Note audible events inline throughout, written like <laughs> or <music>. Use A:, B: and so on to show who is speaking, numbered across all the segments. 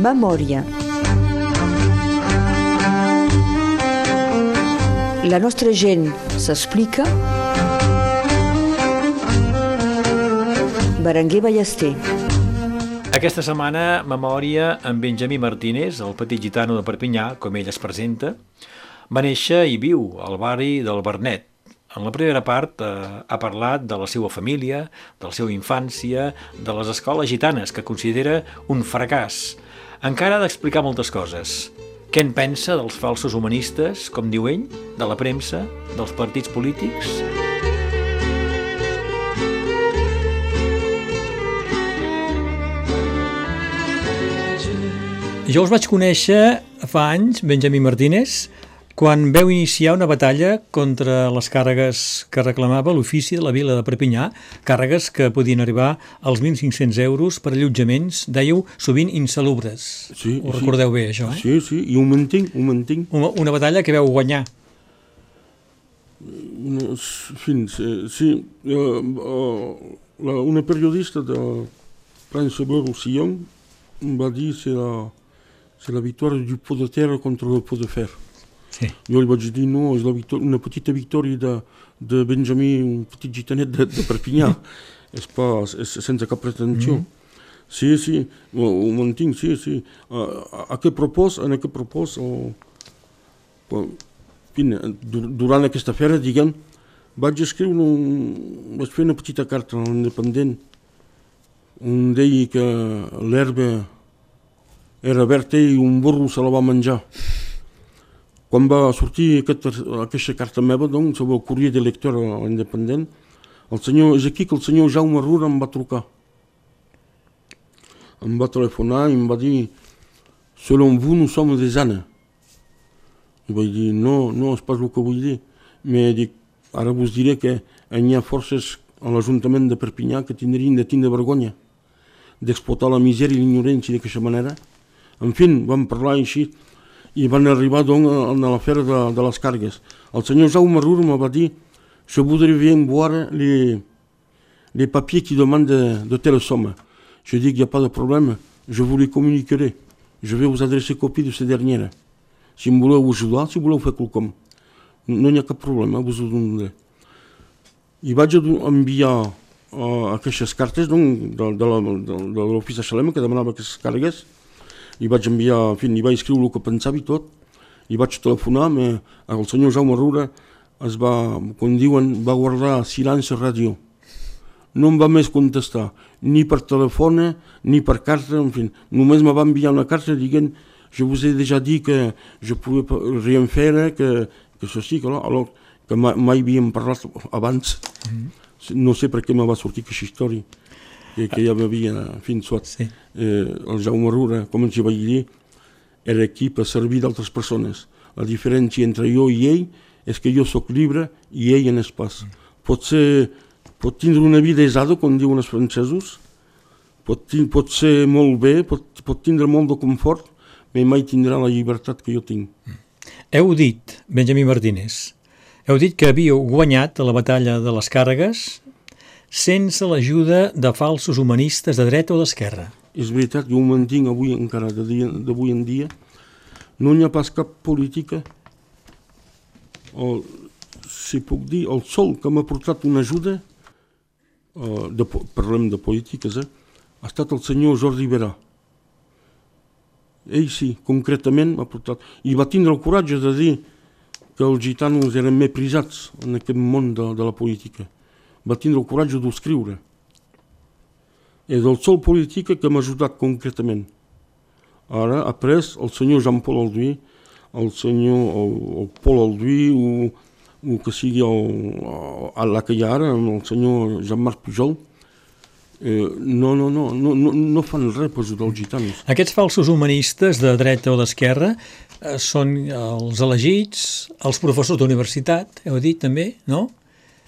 A: Memòria. La nostra gent s'explica. Berenguer Ballester.
B: Aquesta setmana, memòria amb Benjamí Martínez, el petit gitano de Perpinyà, com ell es presenta, va néixer i viu al barri del Bernet. En la primera part eh, ha parlat de la seva família, de la seva infància, de les escoles gitanes, que considera un fracàs. Encara ha d'explicar moltes coses. Què en pensa dels falsos humanistes, com diu ell, de la premsa, dels partits polítics? Jo els vaig conèixer fa anys, Benjamí Martínez, quan veu iniciar una batalla contra les càrregues que reclamava l'ofici de la vila de Perpinyà, càrregues que podien arribar als 1.500 euros per allotjaments, dèieu, sovint insalubres.
C: Sí,
B: Ho
C: sí.
B: recordeu bé, això, eh?
C: Sí, sí, i ho mantinc, ho mantinc.
B: Una, una batalla que veu guanyar.
C: Una- Fins, eh, sí, eh, eh, la, una periodista de Roussillon em va dir c'est la, la victoire du pot de terre contre le pot de fer.
B: Sí.
C: Jo li vaig dir no, és la victòria, una petita victòria de, de Benjamí, un petit gitanet de, de Perpinyà. <laughs> és, pas, és sense cap pretensió. Mm -hmm. Sí, sí, ho, mantinc, sí, sí. A, a, a aquest propòs, en aquest propòs, o, o, fin, du- durant aquesta fera, diguem, vaig escriure un, vaig fer una petita carta a l'independent on deia que l'herba era verda i un burro se la va menjar. Quan va sortir aquest, aquesta carta meva, doncs, sobre el Corriere de Lector a l'Independent, el senyor, és aquí que el senyor Jaume Rura em va trucar. Em va telefonar i em va dir selon vous, nous sommes des ânes. I vaig dir, no, no, és pas el que vull dir. Me dic, ara vos diré que hi ha forces a l'Ajuntament de Perpinyà que tindrien de tindre vergonya d'explotar la misèria i l'ignorància d'aquesta manera. En fi, vam parlar així i van arribar donc, a l'afer de, de les cargues. El senyor Jaume Rur me va dir jo voldria les, papiers que demanen de, de la somme. Jo dic, hi ha pas de problema, jo vos les comunicaré. Je vais vous adresser copie de ces dernières. Si vous voulez vous aider, si vous voulez vous faire quelque chose, il n'y a pas de problème, hein, vous vous donnerez. Il va envoyer euh, ces cartes donc, de, l'office de, de, de, de qui cargues. I vaig enviar, en fi, i vaig escriure el que pensava i tot. I vaig telefonar me, el senyor Jaume Rura es va, com diuen, va guardar silenci ràdio. No em va més contestar ni per telèfon ni per carta, en fi, només me va enviar una carta dient je vous ai déjà dit que je pouvais rien faire que, que ceci, que là, alors que mai, mai havíem parlat abans. No sé per què me va sortir aquesta història que, que ja m'havia fins suat
B: Sí.
C: eh, el Jaume Rura, com ens hi vaig dir era aquí per servir d'altres persones. La diferència entre jo i ell és que jo sóc llibre i ell en és pas pot ser pot tindre una vida esada, com diuen els francesos. Pot, pot ser molt bé pot, pot tindre molt de confort però mai tindrà la llibertat que jo tinc.
B: Heu dit, Benjamí Martínez, heu dit que havíeu guanyat a la batalla de les càrregues sense l'ajuda de falsos humanistes de dreta o d'esquerra.
C: és veritat, jo ho mantinc avui encara d'avui en dia. No n'hi ha pas cap política o si puc dir el sol que m'ha portat una ajuda de, parlem de polítiques eh, ha estat el senyor Jordi Verà ell sí, concretament m'ha portat. I va tindre el coratge de dir que els gitanos eren meprisats en aquest món de, de la política va tindre el coratge d'escriure és el sol política que m'ha ajudat concretament. Ara, après, el senyor Jean-Paul Alduí, el senyor el, el Paul Alduí, o, o que sigui el, el, la que hi ha ara, el senyor Jean-Marc Pujol, eh, no, no, no, no, no, fan res per ajudar els gitanos.
B: Aquests falsos humanistes de dreta o d'esquerra eh, són els elegits, els professors d'universitat, heu dit també, no?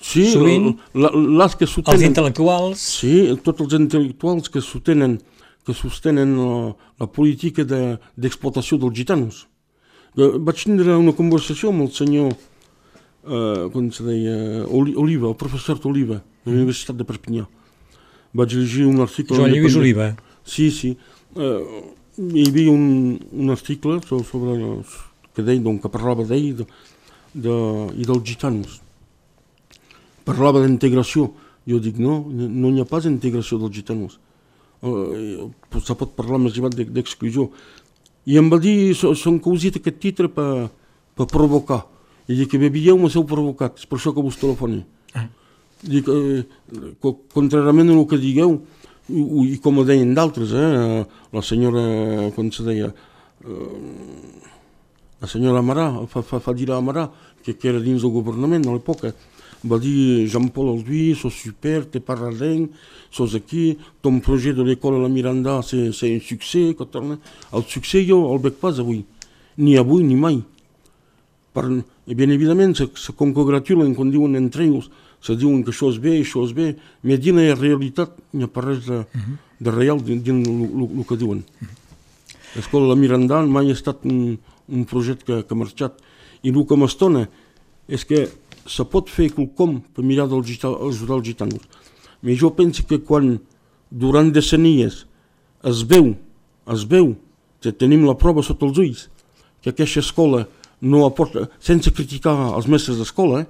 C: Sí,
B: Sovint,
C: la, les que
B: Els
C: sostenen...
B: intel·lectuals,
C: Sí, tots els intel·lectuals que sostenen, que sostenen la, la política de- d'explotació dels gitanos. Vaig tindre una conversació amb el senyor, eh, com se deia, Oli- Oliva, el professor d'Oliva, de la Universitat de Perpinyà. Vaig llegir un article...
B: Joan Lluís. Oliva.
C: Sí, sí. Eh, hi havia un, un article sobre, sobre els, que deia, doncs, que parlava d'ell de, de, i dels gitanos. Parlava d'integració. Jo dic, no, no hi ha pas d'integració dels gitanos. Uh, se pot parlar més aviat d'exclusió. I em va dir, són causit aquest titre per, per provocar. I dic, bé, veieu, m'heu provocat, és per això que vos telefoni. Ah. Dic, eh, contràriament al que digueu, i, i com ho deien d'altres, eh, la senyora, com se deia, eh, la senyora Amarà, fa, fa, fa dir a Amarà, que, que era dins del governament a l'època, va dir Jean-Paul Alduí, sos super, te parlarem, sos aquí, ton projet de l'école a la Miranda, c'est un succès, el succès jo el veig pas avui, ni avui ni mai. Per, I bien evidentment se, se congratulen quan diuen entre ells, se diuen que això és bé, això és bé, però dins la realitat n'hi ha pas res de, uh -huh. de real dins el que diuen. Uh -huh. L'escola La Miranda mai ha estat un, un projecte que, que ha marxat. I el que m'estona és que se pot fer quelcom per mirar d'ajudar els gitanos. Però jo penso que quan durant decenies es veu, es veu, que tenim la prova sota els ulls, que aquesta escola no aporta, sense criticar els mestres d'escola, eh?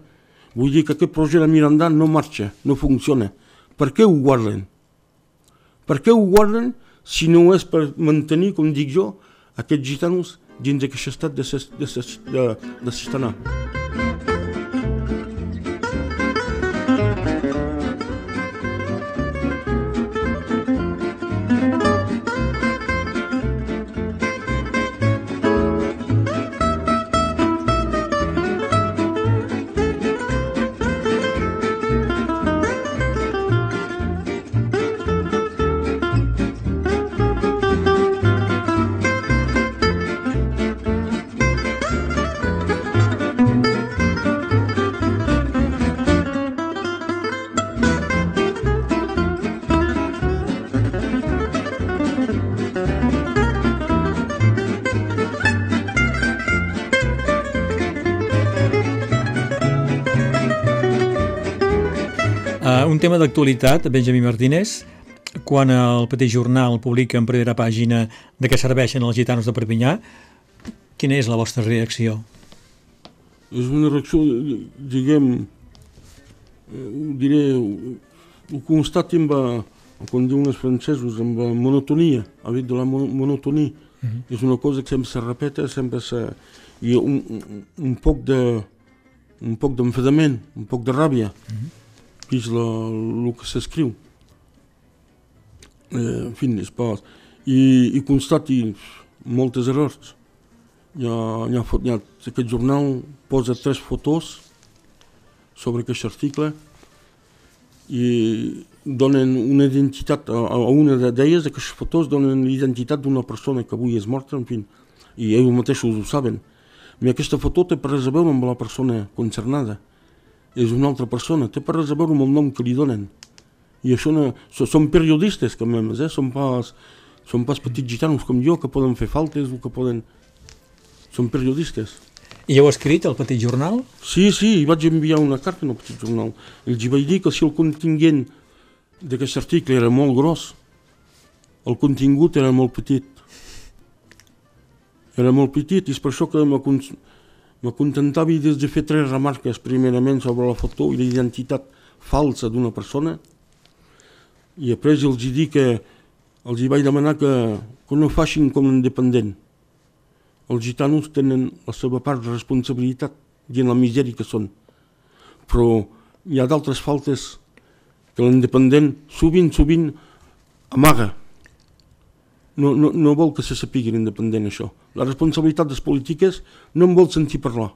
C: vull dir que aquest projecte Miranda no marxa, no funciona. Per què ho guarden? Per què ho guarden si no és per mantenir, com dic jo, aquests gitanos dins d'aquest estat de, de, de, de, de
B: tema d'actualitat, Benjamí Martínez, quan el Petit Jornal publica en primera pàgina de què serveixen els gitanos de Perpinyà, quina és la vostra reacció?
C: És una reacció, diguem, ho diré, ho constato amb, com diuen els francesos, amb monotonia, ha dit de la monotonia. Uh -huh. És una cosa que sempre se repeta, sempre se... i un, un, un poc de un poc d'enfadament, un poc de ràbia. Uh -huh és la, el que s'escriu. Eh, en fi, és pas... I, i constati moltes errors. Hi ha, hi ha, hi ha, aquest jornal posa tres fotos sobre aquest article i donen una identitat a, a una d'elles, aquestes fotos donen l'identitat d'una persona que avui és morta, en fi, i ells mateixos ho saben. Però aquesta foto té res a veure amb la persona concernada és una altra persona, té per res a veure amb el nom que li donen. I això no, són periodistes, com més, eh? són, pas, són pas petits gitanos com jo, que poden fer faltes o que poden... Són periodistes.
B: I heu escrit el Petit Jornal?
C: Sí, sí, i vaig enviar una carta al Petit Jornal. Els vaig dir que si el contingut d'aquest article era molt gros, el contingut era molt petit. Era molt petit i és per això que M'acontentava de fer tres remarques, primerament sobre la foto i la identitat falsa d'una persona, i després els dic que els hi vaig demanar que, que no facin com independent. Els gitanos tenen la seva part de responsabilitat i en la misèria que són. Però hi ha d'altres faltes que l'independent sovint, sovint amaga no, no, no vol que se sapigui independent això. La responsabilitat de les polítiques no em vol sentir parlar.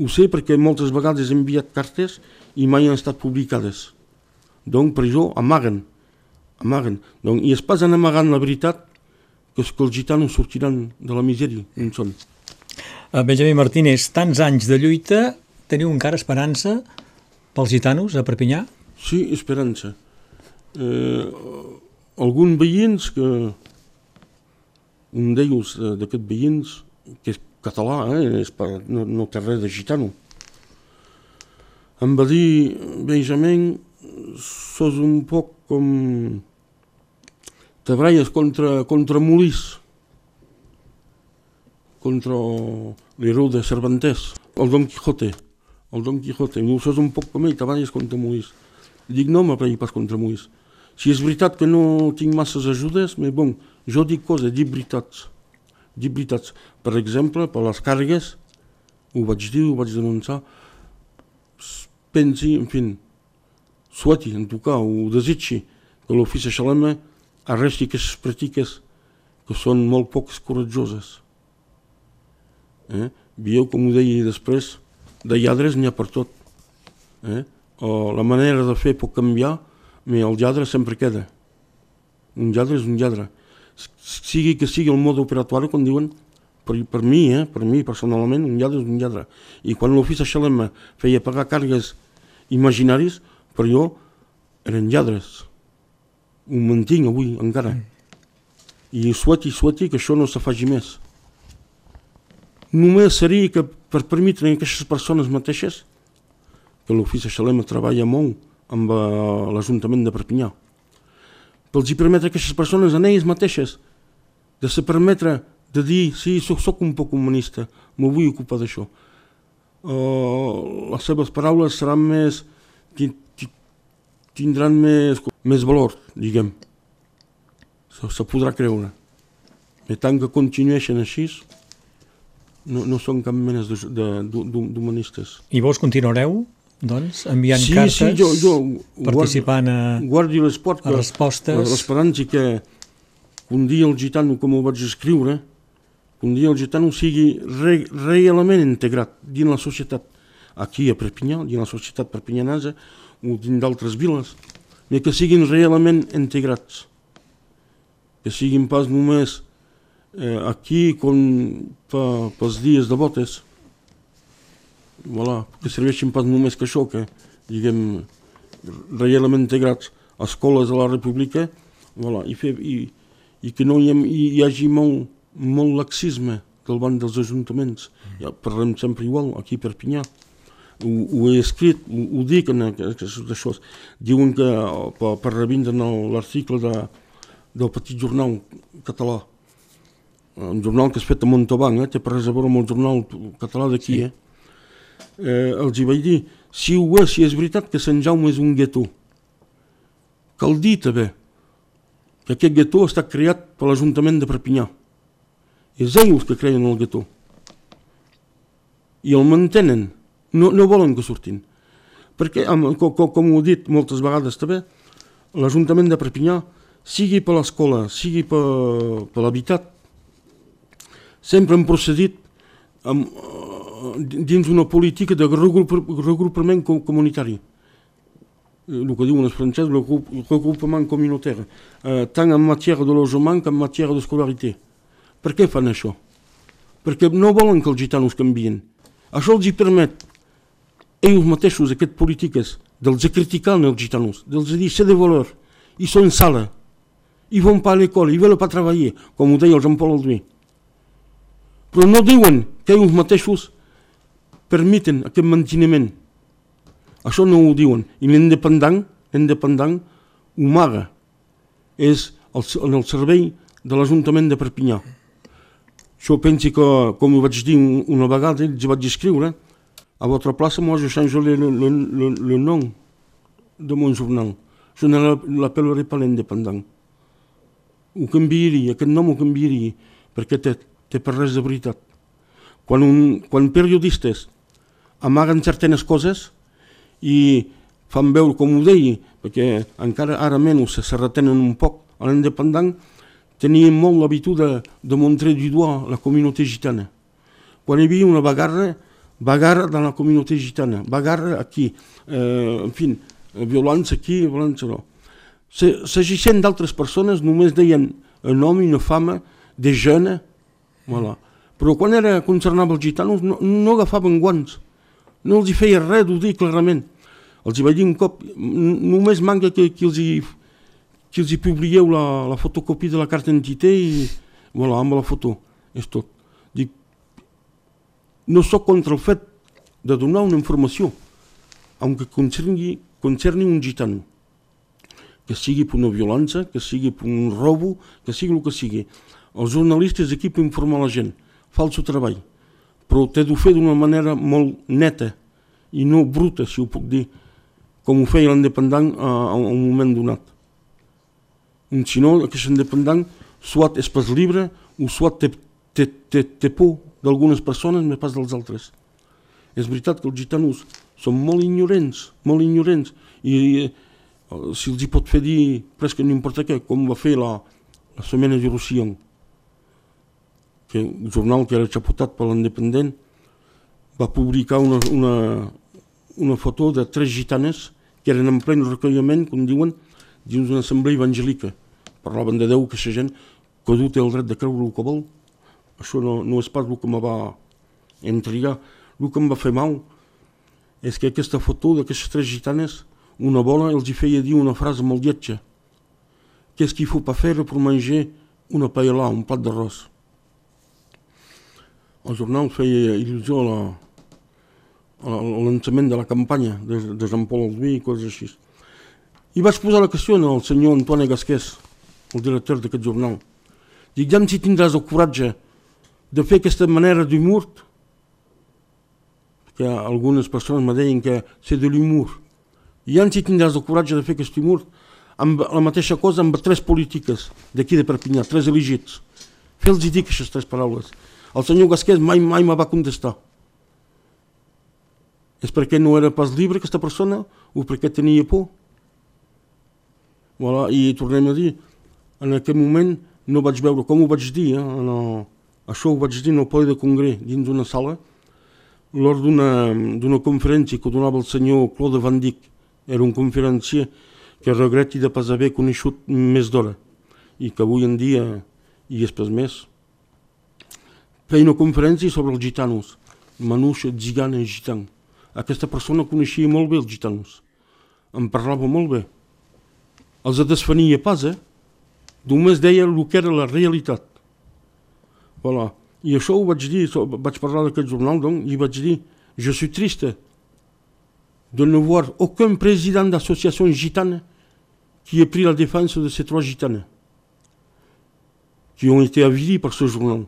C: Ho sé perquè moltes vegades he enviat cartes i mai han estat publicades. Donc per això amaguen, amaguen. Donc, I es passen amagant la veritat que, que els gitanos sortiran de la misèria on són.
B: Uh, Benjamí Martínez, tants anys de lluita, teniu encara esperança pels gitanos a Perpinyà?
C: Sí, esperança. Eh, alguns veïns que un d'ells eh, d'aquests veïns que és català, eh, és per, no, no té res de gitano em va dir Benjamin sos un poc com treballes contra, contra Molís, contra l'hereu de Cervantes, el Don Quijote, el Don Quijote, i és un poc com ell, treballes contra Molís. Dic, no m'aprendi pas contra Molís. Si és veritat que no tinc masses ajudes, però bon, jo dic coses, dic veritats. Dic veritats. Per exemple, per les càrregues, ho vaig dir, ho vaig denunciar, pensi, en fi, suati, en tot cas, ho desitgi, que l'ofici Xalema arresti aquestes pràctiques que són molt poc coratjoses. Eh? Veieu, com ho deia després, de lladres n'hi ha per tot. Eh? O la manera de fer pot canviar, però el lladre sempre queda. Un lladre és un lladre. Sigui que sigui el mode operatori, quan diuen, per, per mi, eh? per mi personalment, un lladre és un lladre. I quan l'ofici Xalema feia pagar càrregues imaginaris, per jo eren lladres. Ho mantinc avui encara. I sueti, sueti que això no se faci més. Només seria que per permetre a aquestes persones mateixes que l'ofici Xalema treballa molt amb uh, l'Ajuntament de Perpinyà. Pels hi permetre a aquestes persones, a elles mateixes, de se permetre de dir, sí, soc, soc un poc comunista, m'ho vull ocupar d'això. Uh, les seves paraules seran més, tindran més, més valor, diguem. Se, se podrà creure. I tant que continueixen així, no, no són cap mena d'humanistes.
D: I vos continuareu, doncs, enviant
C: sí,
D: cartes,
C: sí, jo, jo
D: participant a,
C: guardi l'esport,
D: a respostes...
C: L'esperança que un dia el gitano, com ho vaig escriure, un dia el gitano sigui re, realment integrat dins la societat, aquí a Perpinyà, dins la societat perpinyanesa, o dins d'altres viles, que siguin realment integrats, que siguin pas només eh, aquí com pa, pels dies de botes, voilà, que serveixin pas només que això, que diguem realment integrats a escoles de la República voilà, i, fer, i, i que no hi, ha, hi, hi hagi molt, molt laxisme del banc dels ajuntaments. Ja parlem sempre igual, aquí a Perpinyà ho, ho he escrit, ho, ho dic en això. Diuen que per, per revindre l'article de, del petit jornal català, un jornal que és fet a Montauban, eh, té per res a veure amb el jornal català d'aquí, sí. eh? Eh? Els hi vaig dir, si ho és, si és veritat que Sant Jaume és un guetó, cal dir també que aquest guetó està creat per l'Ajuntament de Perpinyà. És ells que creien el guetó. I el mantenen no, no volen que surtin. Perquè, com, com ho he dit moltes vegades també, l'Ajuntament de Perpinyà, sigui per l'escola, sigui per, per l'habitat, sempre han procedit amb, dins una política de regrup, regrupament comunitari. Eh, el que diuen els francesos, el regroupement communautaire, uh, tant en matèria de logement que en matèria d'escolaritat. Per què fan això? Perquè no volen que els gitanos canvien. Això els hi permet ells mateixos, aquests polítiques, dels criticar els gitanos, dels dir ser de valor, i són sala, i vão para a escola, i veuen per treballar, com ho deia el Jean-Paul Alduí. Però no diuen que ells mateixos permeten aquest manteniment. Això no ho diuen. I l'independent, l'independent ho maga. És el, en el servei de l'Ajuntament de Perpinyà. Jo penso que, com ho vaig dir una vegada, ells vaig escriure, À votre place, moi, je changerai le, le, le, le nom de mon journal. Je ne l'appellerai pas l'indépendant. Ho canviaria, aquest nom ho canviaria, perquè té, té per res de veritat. Quan, un, quan periodistes amaguen certes coses i fan veure, com ho deia, perquè encara ara menys se retenen un poc a l'independent, tenien molt l'habitud de, de montrer du doigt la comunitat gitana. Quan hi havia una bagarra, bagarre dans la communauté gitana, bagarre aquí, eh, en fi, violència aquí, violència no. S'agissent d'altres persones, només deien un i una fama de jeune, voilà. però quan era concernava els gitanos no, no agafaven guants, no els hi feia res d'ho dir clarament. Els hi vaig dir un cop, només manca que, que els hi que els hi publiqueu la, la fotocopia de la carta d'identitat i voilà, amb la foto, és tot. No sóc contra el fet de donar una informació, aunque concerni, concerni un gitano, que sigui per una violència, que sigui per un robo, que sigui el que sigui. Els jornalistes aquí per informar la gent, fa el seu treball, però té de fer d'una manera molt neta i no bruta, si ho puc dir, com ho feia l'independent a, a un moment donat. Si no, aquest independent soit és pas llibre o soit té, té, té, té por d'algunes persones més pas dels altres. És veritat que els gitanos són molt ignorants, molt ignorants, i eh, si els hi pot fer dir presque no importa què, com va fer la, la Semena de Roussillon, que un jornal que era xapotat per l'Independent, va publicar una, una, una foto de tres gitanes que eren en plen recolliment, com diuen, dins d'una assemblea evangèlica. Parlaven de Déu, que la gent, cadascú té el dret de creure el que vol. Això no, no és pas el que me va intrigar. El que em va fer mal és que aquesta foto d'aquestes tres gitanes, una bola els hi feia dir una frase molt lletja. Qu'est-ce qu'il faut pas faire pour manger una paella, un plat d'arròs? El jornal feia il·lusió a la, al lançament de la campanya de, de Jean Paul Alduí i coses així. I vaig posar la qüestió al senyor Antoni Gasqués, el director d'aquest jornal. Dic, ja si tindràs el coratge de fer aquesta manera d'humor, que algunes persones me deien que és de l'humor, ja si tindràs el coratge de fer aquest humor amb la mateixa cosa amb tres polítiques d'aquí de Perpinyà, tres elegits. Fer-los dir aquestes tres paraules. El senyor Gasqués mai, mai me va contestar. És perquè no era pas llibre aquesta persona o perquè tenia por? Voilà, I tornem a dir, en aquell moment no vaig veure, com ho vaig dir, eh? no, això ho vaig dir no ple de congre dins d'una sala, lors d'una conferència que donava el senyor Claude Van Dijk, era un conferencier que regreti de pas haver coneixut més d'hora i que avui en dia i és pas més. Feia una conferència sobre els gitanos, Manusha, Zigana i Gitan. Aquesta persona coneixia molt bé els gitanos, em parlava molt bé. Els desfania pas, eh? Només deia el que era la realitat. Voilà. I això ho vaig dir, vaig parlar d'aquest jornal, doncs, i vaig dir, je suis triste de ne voir aucun président d'association gitane qui ait pris la défense de ces trois gitanes qui ont été avilis par ce journal.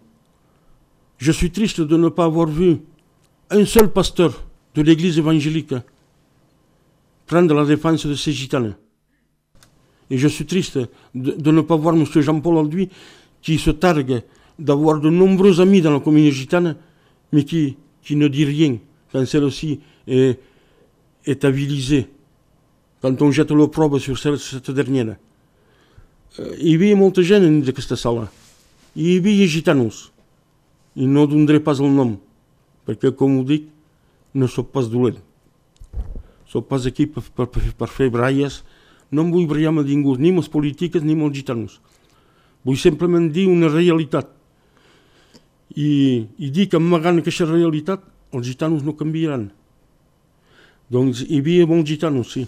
C: Je suis triste de ne pas avoir vu un seul pasteur de l'église évangélique prendre la défense de ces gitanes. Et je suis triste de, de ne pas voir M. Jean-Paul Alduy qui se targue d'avoir de nombreux amis dans la communauté gitane, mais qui, ne dit rien quand celle-ci est, est avilisée, quand on jette l'opprobre sur cette, dernière. Hi havia molta gent en aquesta sala. Havia gitanos. I no donaré pas el nom, perquè, com ho dic, no sóc pas dolent. Sóc pas aquí per, per, per fer braies. No em vull brillar amb ningú, ni amb els polítiques ni amb els gitanos. Vull simplement dir una realitat. I, i dir que amagant aquesta realitat els gitanos no canviaran. Doncs hi havia molts gitanos, sí.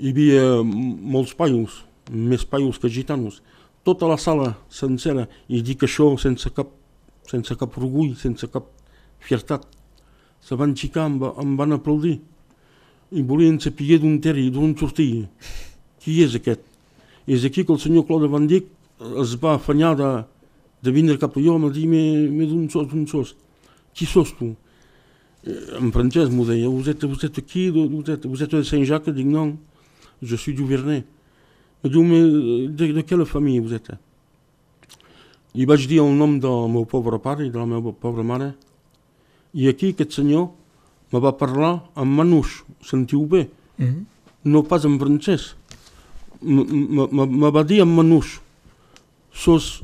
C: Hi havia molts paios, més paios que gitanos. Tota la sala sencera, i dic això sense cap, sense cap orgull, sense cap fiertat. Se van xicar, em, em van aplaudir i volien saber d'on era i d'on sortia. Qui és aquest? És aquí que el senyor Claude Van Dijk es va afanyar de, de vindre cap a jo, em va dir, me d'on sos, d'on sos? Qui sos tu? En francès m'ho deia, vous êtes, vous êtes qui? De Saint-Jacques? Dic, non, je suis du Vernet. De, de quelle famille vous êtes? I vaig dir el nom del meu pobre pare i de la meva pobra mare. I aquí aquest senyor me va parlar en manús, sentiu bé? Mm -hmm. No pas en francès. Me va dir en manús, sos,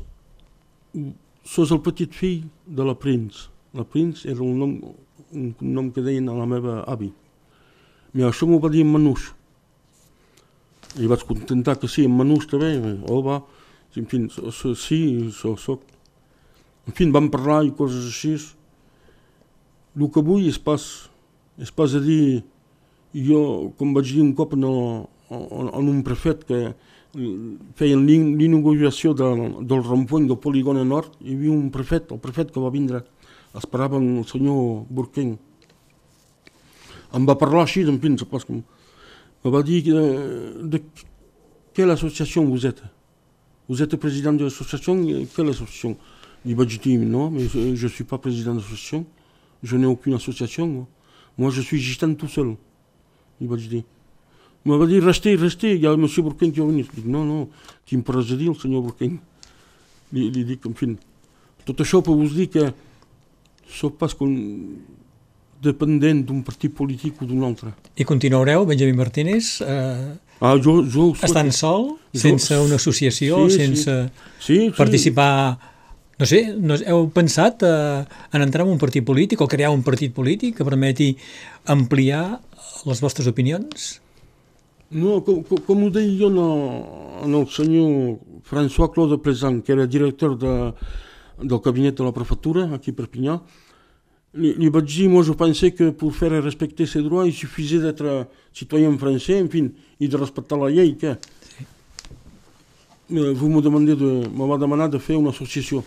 C: sos el petit fill de la Prince. La Prince era un nom, un nom que deien a la meva avi. I això m'ho va dir en manús. I vaig contentar que sí, en manús també. Oh, va, en fi, sí, so, soc. En fi, vam parlar i coses així. El que vull és pas és pas a dir, jo, com vaig dir un cop en, el, en un prefet que feien l'inauguració de, del rompuny del polígon nord, hi havia un prefet, el prefet que va vindre, esperava el senyor Burqueny. Em va parlar així, en fi, pas com... me va dir de, de quelle association vous êtes? Vous êtes président de l'association? Quelle association? Il va dire non, mais je ne suis pas président d'association. Je n'ai aucune association. Moi. moi, je suis gitan tout seul. Il va dire. Il va dire, restez, restez, il y a M. Bourquin qui va venir. Je dis, non, non, qui me pourra dire, senyor Bourquin. Li, li dic, en fi, tot això per vos dir que sóc pas com dependent d'un partit polític o d'un altre.
D: I continuareu, Benjamí Martínez, eh,
C: Ah, jo, jo
D: estant sol,
C: Jo-
D: sense una associació,
C: Sí, sí.
D: sense
C: sí, sí.
D: participar... No sé, no, heu pensat eh, en entrar en un partit polític o crear un partit polític que permeti ampliar les vostres opinions?
C: No, com, com, ho deia jo el, en el senyor François Claude Plesant, que era director de, del gabinet de la prefectura, aquí a Perpinyà, li, li vaig dir, moi je pensais que pour faire respecter ses droits, il suffisait d'être citoyen français, en fin, i de respectar la llei, que Eh, vous me demandez de, me va demanar de fer una associació.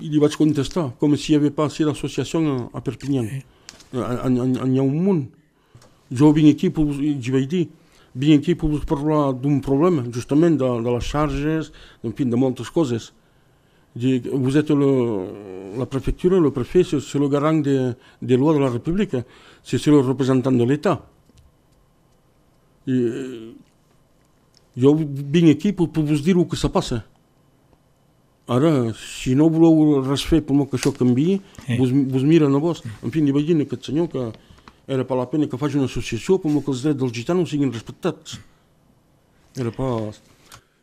C: I li vaig contestar, com si hi havia pas assez d'associacions a, a Perpinyà. En, en, en, hi ha un munt. Jo vinc aquí, per, jo vaig dir, vinc aquí per parlar d'un problema, justament de, de les xarxes, en fi, de moltes coses. Vous êtes le, la préfecture, le préfet, c'est le garant des de lois de la République, c'est le représentant de l'État. I, eh, jo vinc aquí per, per vos dir el que se passa. Ara, si no voleu res fer per molt que això canviï,
D: Eh.
C: vos, vos miren a vos. En fi, imagina aquest senyor que era per la pena que faci una associació per molt que els drets dels gitanos siguin respectats. Era pas...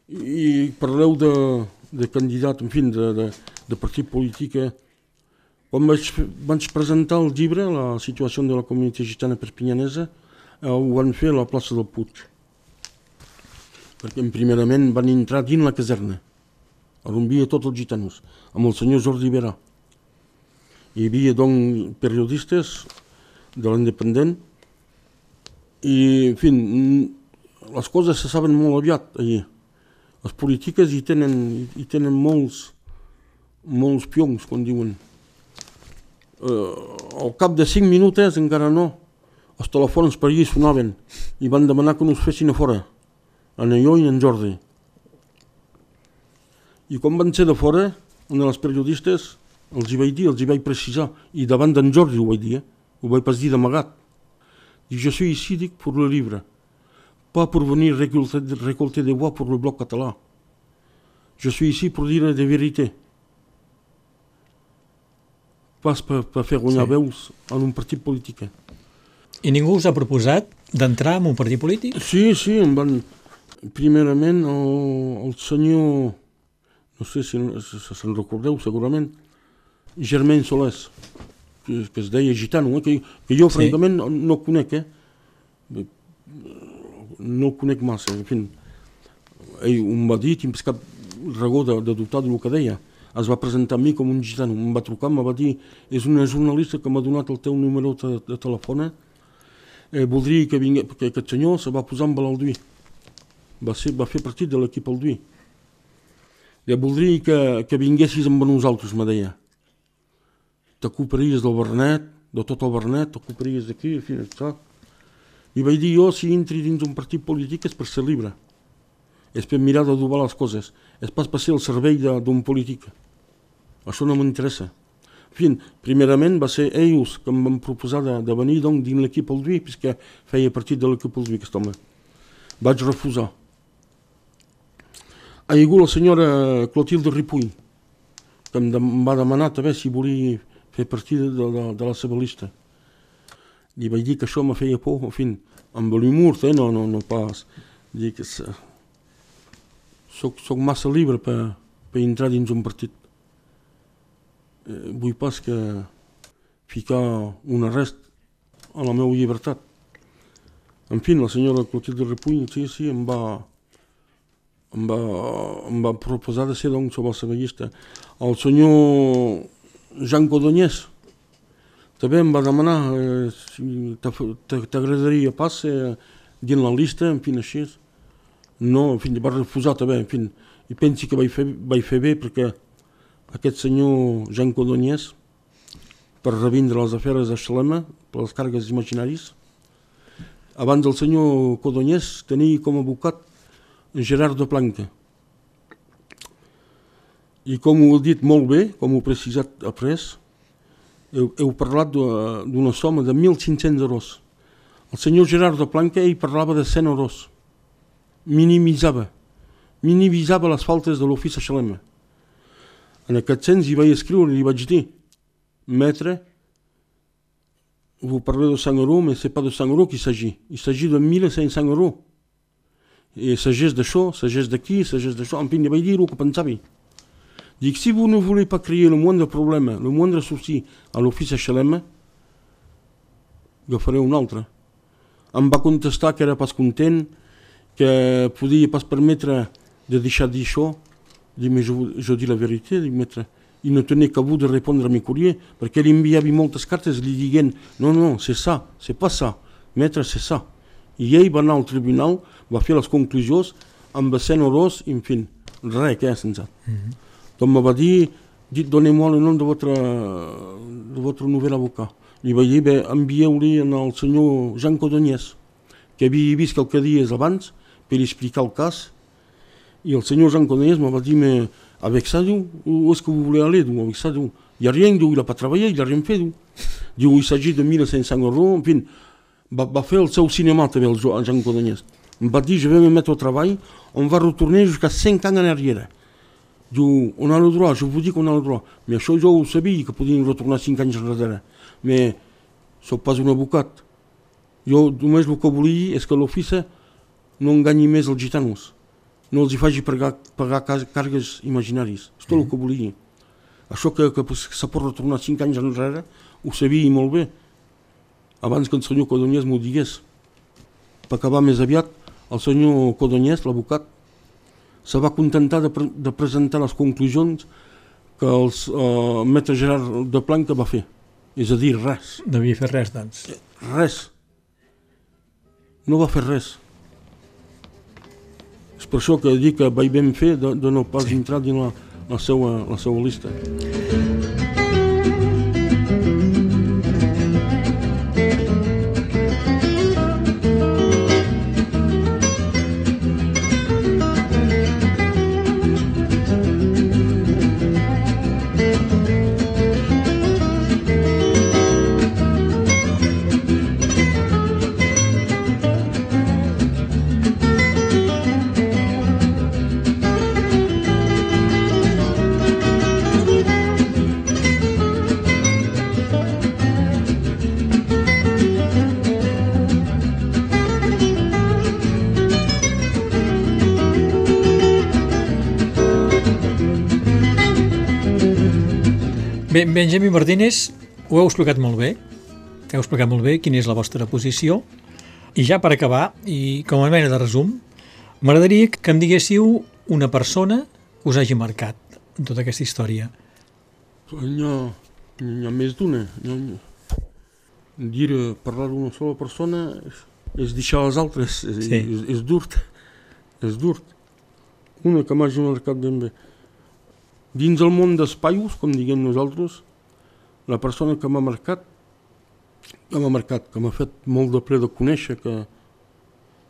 C: I, i parleu de, de candidat, en fi, de, de, de partit polític. eh. Quan vaig, vaig presentar el llibre, La situació de la comunitat gitana perpinyanesa, eh, ho van fer a la plaça del Puig. Perquè primerament van entrar dins la caserna, on hi tots els gitanos, amb el senyor Jordi Verà. Hi havia doncs periodistes de l'Independent i, en fi, les coses se saben molt aviat allí. Les polítiques hi tenen, hi tenen molts, molts pioncs, quan diuen. Eh, al cap de cinc minuts encara no. Els telèfons per allí sonaven i van demanar que no es fessin a fora, en jo i en Jordi. I quan van ser de fora, una de les periodistes els hi vaig dir, els hi vaig precisar, i davant d'en Jordi ho vaig dir, eh? ho vaig pas dir d'amagat. Dic, je suis ici, dic, pour le livre, pas pour venir récolter, récolter des voix pour le bloc català. Je suis ici pour dire des vérités. Pas per, per fer guanyar
D: Sí.
C: veus en un partit polític.
D: I ningú us ha proposat d'entrar en un partit polític?
C: Sí, sí, em van... Primerament, el, el senyor, no sé si, si se'n recordeu segurament, Germain Solés, que, que es deia gitano, eh? que, que jo
D: Sí.
C: francament no, no conec, eh? No conec massa, en fi. Ell em va dir, tinc cap raó de, de dubtar del que deia. Es va presentar a mi com un gitano, em va trucar, em va dir, és una jornalista que m'ha donat el teu número de, de telèfon, eh, voldria que vingués, perquè aquest senyor se va posar amb l'Alduí. Va, ser, va fer partit de l'equip Alduí. Ja voldria que, que vinguessis amb nosaltres, me deia. T'ocuparies del Bernet, de tot el Bernet, t'ocuparies d'aquí, en fi, això. I vaig dir jo, si entri dins un partit polític és per ser libre. És per mirar d'adobar les coses. És pas per ser el servei de- d'un polític. Això no m'interessa. En fi, primerament va ser ells que em van proposar de, de venir doncs, dins l'equip Alduí, perquè feia partit de l'equip Alduí, aquest home. Vaig refusar. Ha hagut la senyora Clotilde Ripoll, que em, de, em va demanar també si volia fer partit de, de, de la seva lista. I vaig dir que això me feia por, en fi, amb l'humor, eh? no, no, no pas. Dic que soc, soc massa libre per, per entrar dins un partit. Eh, vull pas que ficar un arrest a la meva llibertat. En fi, la senyora Clotilde Ripoll, sí, sí, em va, em va, em va proposar de ser doncs la seva llista. El senyor Jean Codonyès també em va demanar eh, t'agradaria pas eh, dins la lista, en fi, així. No, en fi, va refusar també, en fi, i pensi que vaig fer, vaig fer bé perquè aquest senyor Jean Codonyès, per revindre les aferes de Xalema, per les cargues imaginaris, abans el senyor Codonyès tenia com a advocat Gerard de Planca. I com ho heu dit molt bé, com ho heu precisat après, heu, heu parlat d'una soma de 1.500 euros. El senyor Gerard de Planca ell parlava de 100 euros. Minimitzava. Minimitzava les faltes de l'ofici a Xalema. En aquest sens hi vaig escriure i li vaig dir Maître, vous parlez de 100 euros, mais ce n'est pas de 100 euros qu'il s'agit. Il s'agit de 1500 euros. I s'ageix d'això, s'ageix d'aquí, s'ageix d'això. En fi, li vaig dir el que pensava. Dic, si vous ne voulez pas créer le moindre problème, le moindre souci a l'ofici HLM, agafaré un altre. Em va contestar que era pas content, que podia pas permetre de deixar dir això. Dic, mais je, je dis la vérité, dic, maître. Il ne tenait qu'à vous de répondre à mes courriers, perquè ell enviava moltes cartes li dient, no, no, c'est ça, c'est pas ça, maître, c'est ça. I ell va anar al tribunal, va fer les conclusions amb 100 euros, en fi, res, que sense. Mm -hmm. Donc me va dir, dites donnez-moi le nom de votre, de votre nouvel avocat. Li vaig dir, bé, envieu-li al senyor Jean Codonyès, que havia vist quelques dies abans per explicar el cas, i el senyor Jean Codonyès me va dir, mais avec ça, diu, où est-ce que vous voulez aller, diu, avec ça, diu, il n'y a rien, diu, il n'a pas travaillé, il n'a rien fait, diu. Diu, il s'agit de 1500 euros, en fi, va, va fer el seu cinema també, el Jean Codonyès. Em va dir, je vais me mettre au travail, on va retourner jusqu'à 5 ans en arrière. Diu, on a le droit, je vous dis qu'on a le droit. Mais això jo ho sabia, que podien retornar 5 anys enrere. Mais soc pas un avocat. Jo només el que volia és que l'ofici no enganyi més els gitanos. No els hi faci pagar, pagar cargues imaginaris. És tot mm. el que volia. Això que, que, que se pot retornar 5 anys enrere, ho sabia molt bé. Abans que el senyor Codonyès m'ho digués. Per acabar més aviat, el senyor Codonyès, l'abocat, se va contentar de, pre de presentar les conclusions que el uh, metre Gerard de Planca va fer. És a dir, res.
D: No havia fet res, doncs.
C: Res. No va fer res. És per això que dic que vaig ben fer de, de no pas sí. entrar dins la, la, seva, la seva llista.
D: Martínez, ho heu explicat molt bé, heu explicat molt bé quina és la vostra posició, i ja per acabar, i com a mena de resum, m'agradaria que em diguéssiu una persona que us hagi marcat en tota aquesta història.
C: N'hi ha, ha més d'una. Dir, parlar d'una sola persona és, és deixar les altres, és, sí. és, és dur. És dur. Una que m'hagi marcat ben bé. Dins el món d'espaios, com diguem nosaltres, la persona que m'ha marcat, que m'ha marcat, que m'ha fet molt de ple de conèixer, que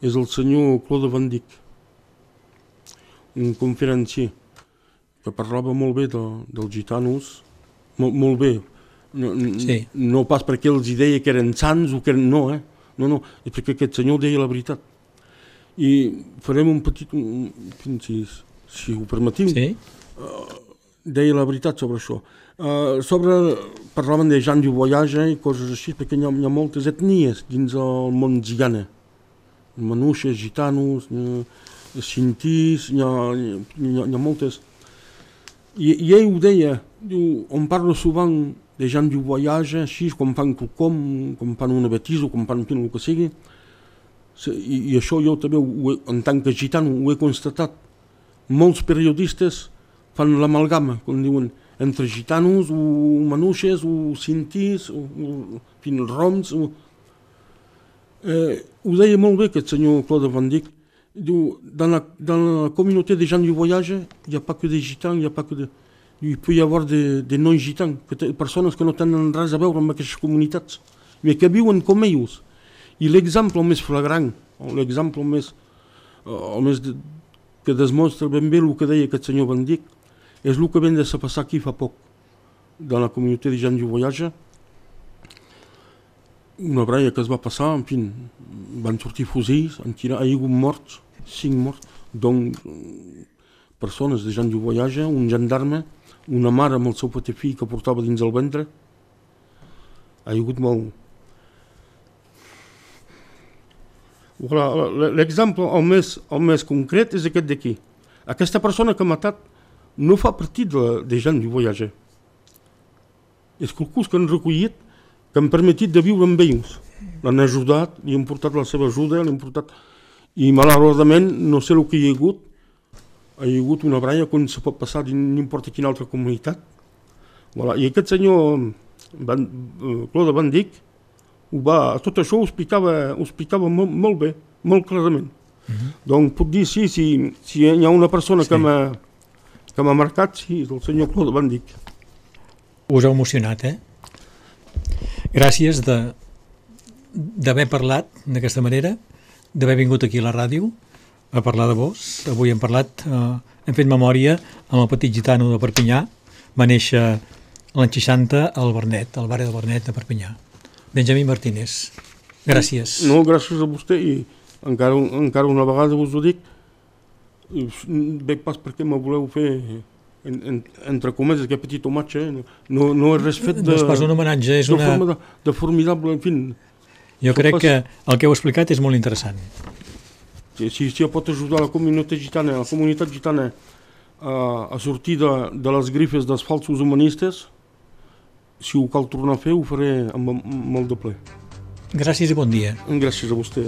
C: és el senyor Claude Van Dyck, un conferencier, que parlava molt bé de, dels gitanos, molt, molt bé, no, sí. no pas perquè els deia que eren sants o que eren... No, eh? No, no, és perquè aquest senyor deia la veritat. I farem un petit... Un, si, si ho permetim.
D: Sí.
C: Uh, deia la veritat sobre això. Uh, sobre, parlaven de Jean du Voyage i coses així, perquè hi ha, hi ha moltes etnies dins el món gigana. Manuixes, gitanos, cintís, hi ha, hi, ha, hi ha moltes. I, I ell ho deia, diu, on parlo souvent de Jean du Voyage, així, quan fan quelcom, quan fan una betisa, quan fan el que sigui, i, i això jo també, ho en tant que gitano, ho he constatat. Molts periodistes fan l'amalgama, com diuen, entre gitanos, o manuixes, o cintís, o, o fin, roms. O... Eh, ho deia molt bé aquest senyor Claude Van Dyck. Diu, dans la, dans la communauté des gens du voyage, il n'y a pas que des gitans, il n'y a pas que de... Il peut y avoir des, des non-gitans, persones que no tenen res a veure amb aquestes comunitats, mais que viuen com ells. I l'exemple més flagrant, l'exemple més, el més de, que demostra ben bé el que deia aquest senyor Bandic, és el que ven de passar aquí fa poc, de la comunitat de gent du voyage, una braia que es va passar, en fi, van sortir fusils, han tirat, hi ha hagut morts, cinc morts, donc persones de gent du voyage, un gendarme, una mare amb el seu petit fill que portava dins el ventre, ha hagut molt... L'exemple el, més, el més concret és aquest d'aquí. Aquesta persona que ha matat no fa partit de, de gent du voyage. És qualcus que han recollit que han permetit de viure amb ells. L'han ajudat, li han portat la seva ajuda, l'han portat... I malauradament, no sé el que hi ha hagut, hi ha hagut una braia quan se pot passar n'importa quina altra comunitat. Voilà. I aquest senyor Van, uh, Claude Van Dick, ho va, tot això ho explicava, ho explicava molt, molt bé, molt clarament. Uh mhm. -huh. Donc puc dir, sí, si, si hi ha una persona sí. que m'ha que m'ha marcat, sí, és el senyor Claude Van Dick.
B: Us heu emocionat, eh? Gràcies de d'haver parlat d'aquesta manera, d'haver vingut aquí a la ràdio a parlar de vos. Avui hem parlat, eh, hem fet memòria amb el petit gitano de Perpinyà, va néixer l'any 60 al Bernet, al barri del Bernet de Perpinyà. Benjamí Martínez, gràcies.
C: No, gràcies a vostè i encara, encara una vegada us ho dic, bé pas perquè me voleu fer en, en, entre cometes, aquest petit homatge, eh? no, no és res fet de...
B: No és pas un homenatge, és una...
C: De, de formidable, en fi...
B: Jo crec pas... que el que heu explicat és molt interessant.
C: Si, si, si pot ajudar la comunitat gitana, la comunitat gitana a, a sortir de, de les grifes dels falsos humanistes, si ho cal tornar a fer, ho faré amb, amb molt de ple.
B: Gràcies i bon dia.
C: Gràcies a vostè.